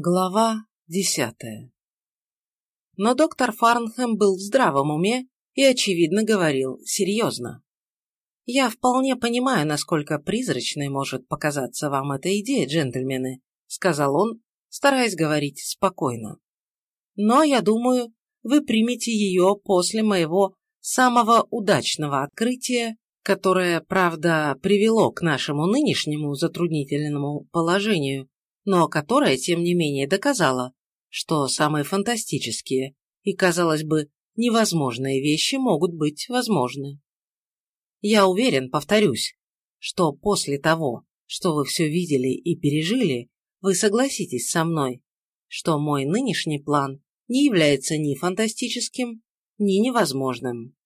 Глава десятая Но доктор Фарнхэм был в здравом уме и, очевидно, говорил серьезно. «Я вполне понимаю, насколько призрачной может показаться вам эта идея, джентльмены», сказал он, стараясь говорить спокойно. «Но, я думаю, вы примете ее после моего самого удачного открытия, которое, правда, привело к нашему нынешнему затруднительному положению, но которая, тем не менее, доказала, что самые фантастические и, казалось бы, невозможные вещи могут быть возможны. Я уверен, повторюсь, что после того, что вы все видели и пережили, вы согласитесь со мной, что мой нынешний план не является ни фантастическим, ни невозможным.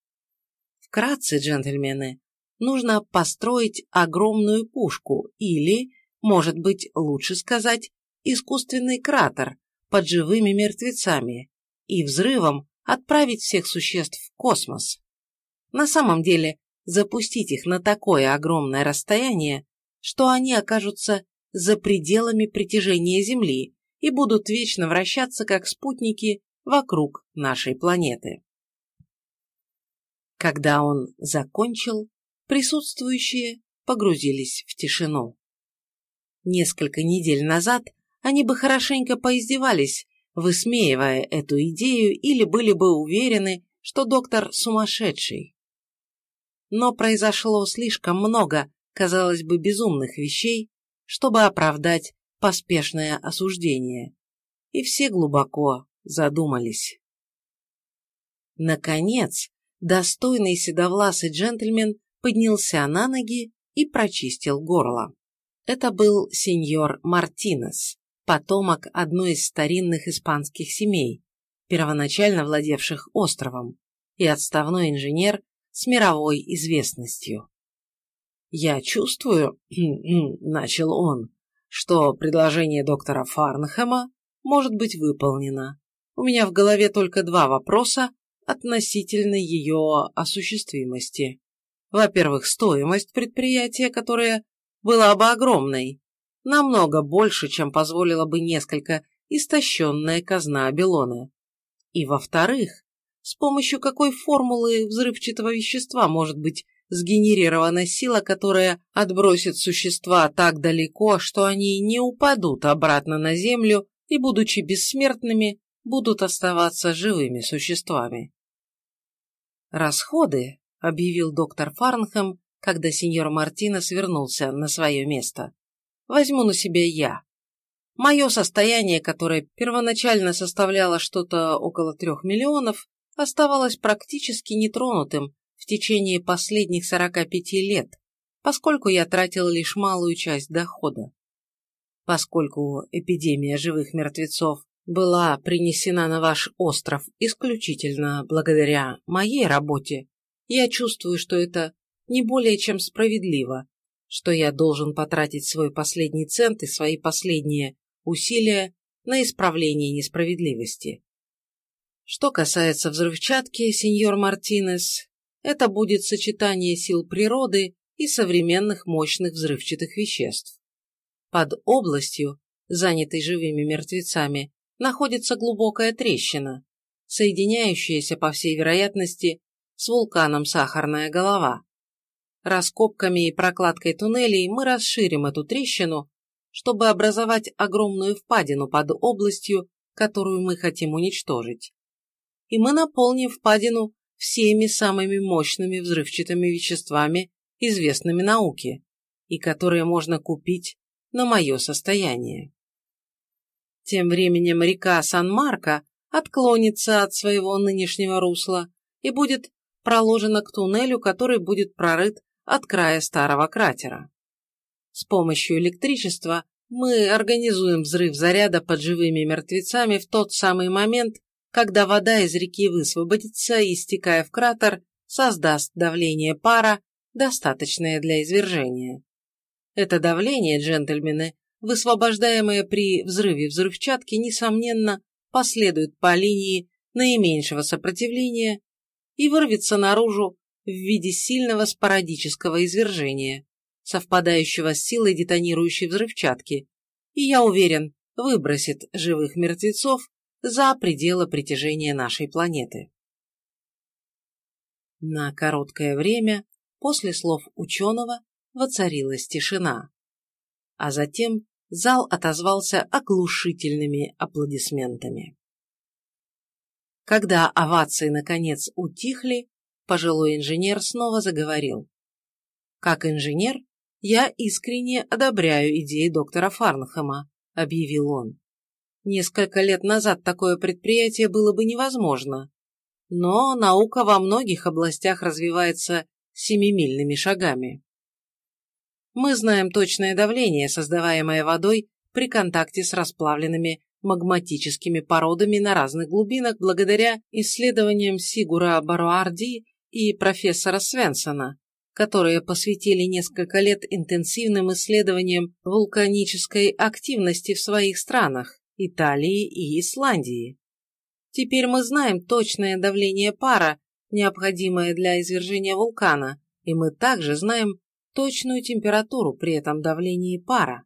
Вкратце, джентльмены, нужно построить огромную пушку или может быть, лучше сказать, искусственный кратер под живыми мертвецами и взрывом отправить всех существ в космос. На самом деле, запустить их на такое огромное расстояние, что они окажутся за пределами притяжения Земли и будут вечно вращаться как спутники вокруг нашей планеты. Когда он закончил, присутствующие погрузились в тишину. Несколько недель назад они бы хорошенько поиздевались, высмеивая эту идею или были бы уверены, что доктор сумасшедший. Но произошло слишком много, казалось бы, безумных вещей, чтобы оправдать поспешное осуждение. И все глубоко задумались. Наконец, достойный седовласый джентльмен поднялся на ноги и прочистил горло. Это был сеньор Мартинес, потомок одной из старинных испанских семей, первоначально владевших островом, и отставной инженер с мировой известностью. «Я чувствую», — начал он, — «что предложение доктора Фарнхэма может быть выполнено. У меня в голове только два вопроса относительно ее осуществимости. Во-первых, стоимость предприятия, которое была бы огромной, намного больше, чем позволила бы несколько истощенная казна Абилона. И во-вторых, с помощью какой формулы взрывчатого вещества может быть сгенерирована сила, которая отбросит существа так далеко, что они не упадут обратно на Землю и, будучи бессмертными, будут оставаться живыми существами. «Расходы», — объявил доктор Фарнхэм, когда сеньор Мартинес вернулся на свое место. Возьму на себя я. Мое состояние, которое первоначально составляло что-то около трех миллионов, оставалось практически нетронутым в течение последних 45 лет, поскольку я тратил лишь малую часть дохода. Поскольку эпидемия живых мертвецов была принесена на ваш остров исключительно благодаря моей работе, я чувствую, что это не более чем справедливо, что я должен потратить свой последний цент и свои последние усилия на исправление несправедливости. Что касается взрывчатки, сеньор Мартинес, это будет сочетание сил природы и современных мощных взрывчатых веществ. Под областью, занятой живыми мертвецами, находится глубокая трещина, соединяющаяся, по всей вероятности, с вулканом Сахарная голова. Раскопками и прокладкой туннелей мы расширим эту трещину, чтобы образовать огромную впадину под областью, которую мы хотим уничтожить. И мы наполним впадину всеми самыми мощными взрывчатыми веществами, известными науке, и которые можно купить на мое состояние. Тем временем река Сан-Марко отклонится от своего нынешнего русла и будет проложена к туннелю, который будет прорыт от края старого кратера. С помощью электричества мы организуем взрыв заряда под живыми мертвецами в тот самый момент, когда вода из реки высвободится и, стекая в кратер, создаст давление пара, достаточное для извержения. Это давление, джентльмены, высвобождаемое при взрыве взрывчатки, несомненно, последует по линии наименьшего сопротивления и вырвется наружу в виде сильного спорадического извержения, совпадающего с силой детонирующей взрывчатки, и я уверен, выбросит живых мертвецов за пределы притяжения нашей планеты. На короткое время после слов ученого воцарилась тишина, а затем зал отозвался оглушительными аплодисментами. Когда овации наконец утихли, пожилой инженер снова заговорил. Как инженер, я искренне одобряю идеи доктора Фарнхэма, объявил он. Несколько лет назад такое предприятие было бы невозможно, но наука во многих областях развивается семимильными шагами. Мы знаем точное давление, создаваемое водой при контакте с расплавленными магматическими породами на разных глубинах благодаря исследованиям Сигура Баруарди и профессора Свенсона, которые посвятили несколько лет интенсивным исследованиям вулканической активности в своих странах – Италии и Исландии. Теперь мы знаем точное давление пара, необходимое для извержения вулкана, и мы также знаем точную температуру при этом давлении пара.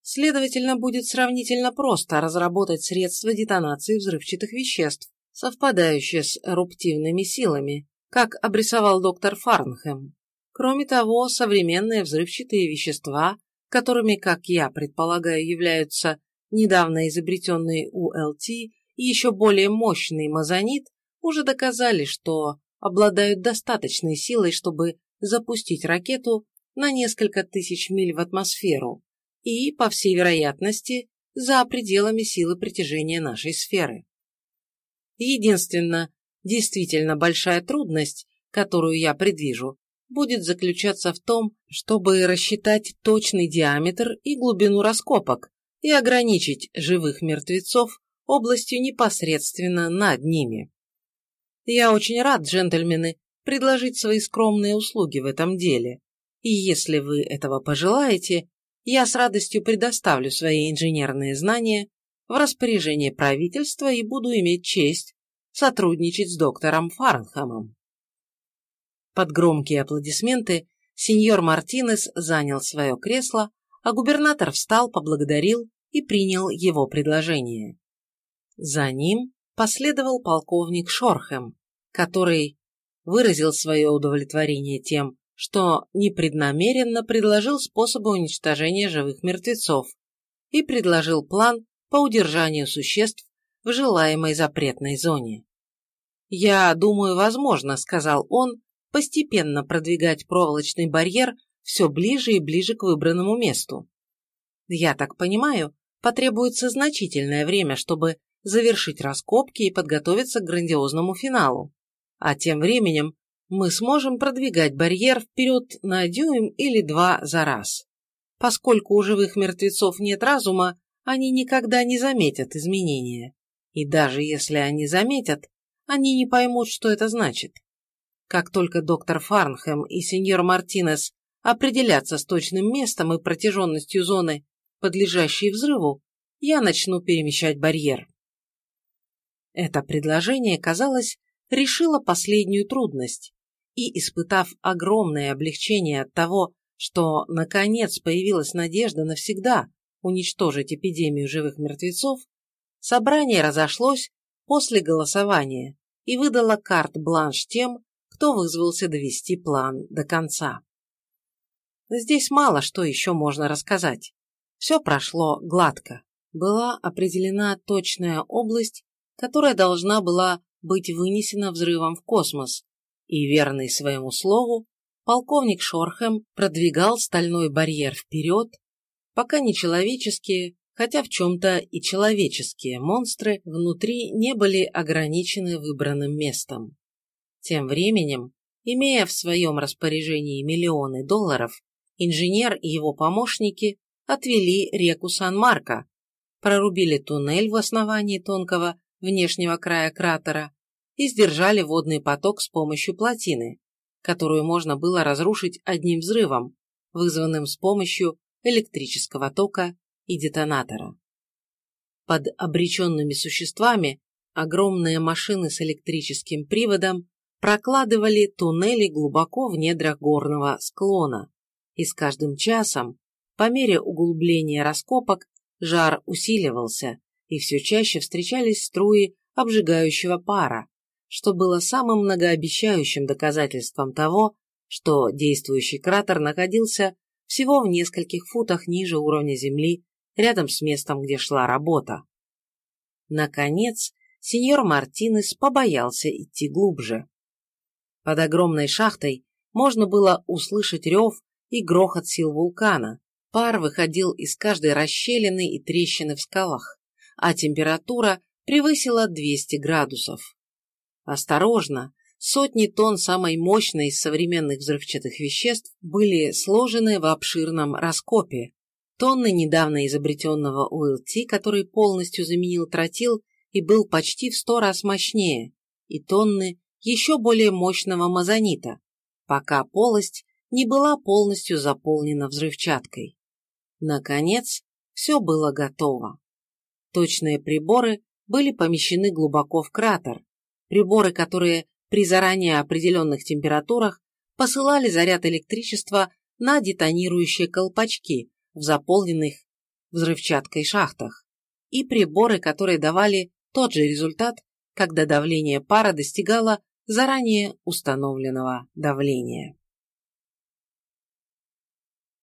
Следовательно, будет сравнительно просто разработать средства детонации взрывчатых веществ, совпадающие с эруптивными силами, как обрисовал доктор Фарнхэм. Кроме того, современные взрывчатые вещества, которыми, как я предполагаю, являются недавно изобретенный УЛТ и еще более мощный мазонит, уже доказали, что обладают достаточной силой, чтобы запустить ракету на несколько тысяч миль в атмосферу и, по всей вероятности, за пределами силы притяжения нашей сферы. Единственное, Действительно большая трудность, которую я предвижу, будет заключаться в том, чтобы рассчитать точный диаметр и глубину раскопок и ограничить живых мертвецов областью непосредственно над ними. Я очень рад, джентльмены, предложить свои скромные услуги в этом деле, и если вы этого пожелаете, я с радостью предоставлю свои инженерные знания в распоряжение правительства и буду иметь честь сотрудничать с доктором Фарнхэмом. Под громкие аплодисменты сеньор Мартинес занял свое кресло, а губернатор встал, поблагодарил и принял его предложение. За ним последовал полковник Шорхем, который выразил свое удовлетворение тем, что непреднамеренно предложил способы уничтожения живых мертвецов и предложил план по удержанию существ в желаемой запретной зоне. «Я думаю, возможно», — сказал он, постепенно продвигать проволочный барьер все ближе и ближе к выбранному месту. «Я так понимаю, потребуется значительное время, чтобы завершить раскопки и подготовиться к грандиозному финалу. А тем временем мы сможем продвигать барьер вперед на дюйм или два за раз. Поскольку у живых мертвецов нет разума, они никогда не заметят изменения. И даже если они заметят, они не поймут, что это значит. Как только доктор Фарнхэм и сеньор Мартинес определятся с точным местом и протяженностью зоны, подлежащей взрыву, я начну перемещать барьер. Это предложение, казалось, решило последнюю трудность, и, испытав огромное облегчение от того, что, наконец, появилась надежда навсегда уничтожить эпидемию живых мертвецов, Собрание разошлось после голосования и выдало карт-бланш тем, кто вызвался довести план до конца. Здесь мало что еще можно рассказать. Все прошло гладко. Была определена точная область, которая должна была быть вынесена взрывом в космос, и верный своему слову, полковник Шорхем продвигал стальной барьер вперед, пока нечеловеческие, хотя в чем-то и человеческие монстры внутри не были ограничены выбранным местом. Тем временем, имея в своем распоряжении миллионы долларов, инженер и его помощники отвели реку Сан-Марко, прорубили туннель в основании тонкого внешнего края кратера и сдержали водный поток с помощью плотины, которую можно было разрушить одним взрывом, вызванным с помощью электрического тока и детонатора. Под обреченными существами огромные машины с электрическим приводом прокладывали туннели глубоко в недрах горного склона, и с каждым часом, по мере углубления раскопок, Жар усиливался, и все чаще встречались струи обжигающего пара, что было самым многообещающим доказательством того, что действующий кратер находился всего в нескольких футах ниже уровня Земли, рядом с местом, где шла работа. Наконец, сеньор Мартинес побоялся идти глубже. Под огромной шахтой можно было услышать рев и грохот сил вулкана, пар выходил из каждой расщелины и трещины в скалах, а температура превысила 200 градусов. Осторожно, сотни тонн самой мощной из современных взрывчатых веществ были сложены в обширном раскопе. Тонны недавно изобретенного УЛТ, который полностью заменил тротил и был почти в сто раз мощнее, и тонны еще более мощного мазонита, пока полость не была полностью заполнена взрывчаткой. Наконец, все было готово. Точные приборы были помещены глубоко в кратер, приборы, которые при заранее определенных температурах посылали заряд электричества на детонирующие колпачки в заполненных взрывчаткой шахтах, и приборы, которые давали тот же результат, когда давление пара достигало заранее установленного давления.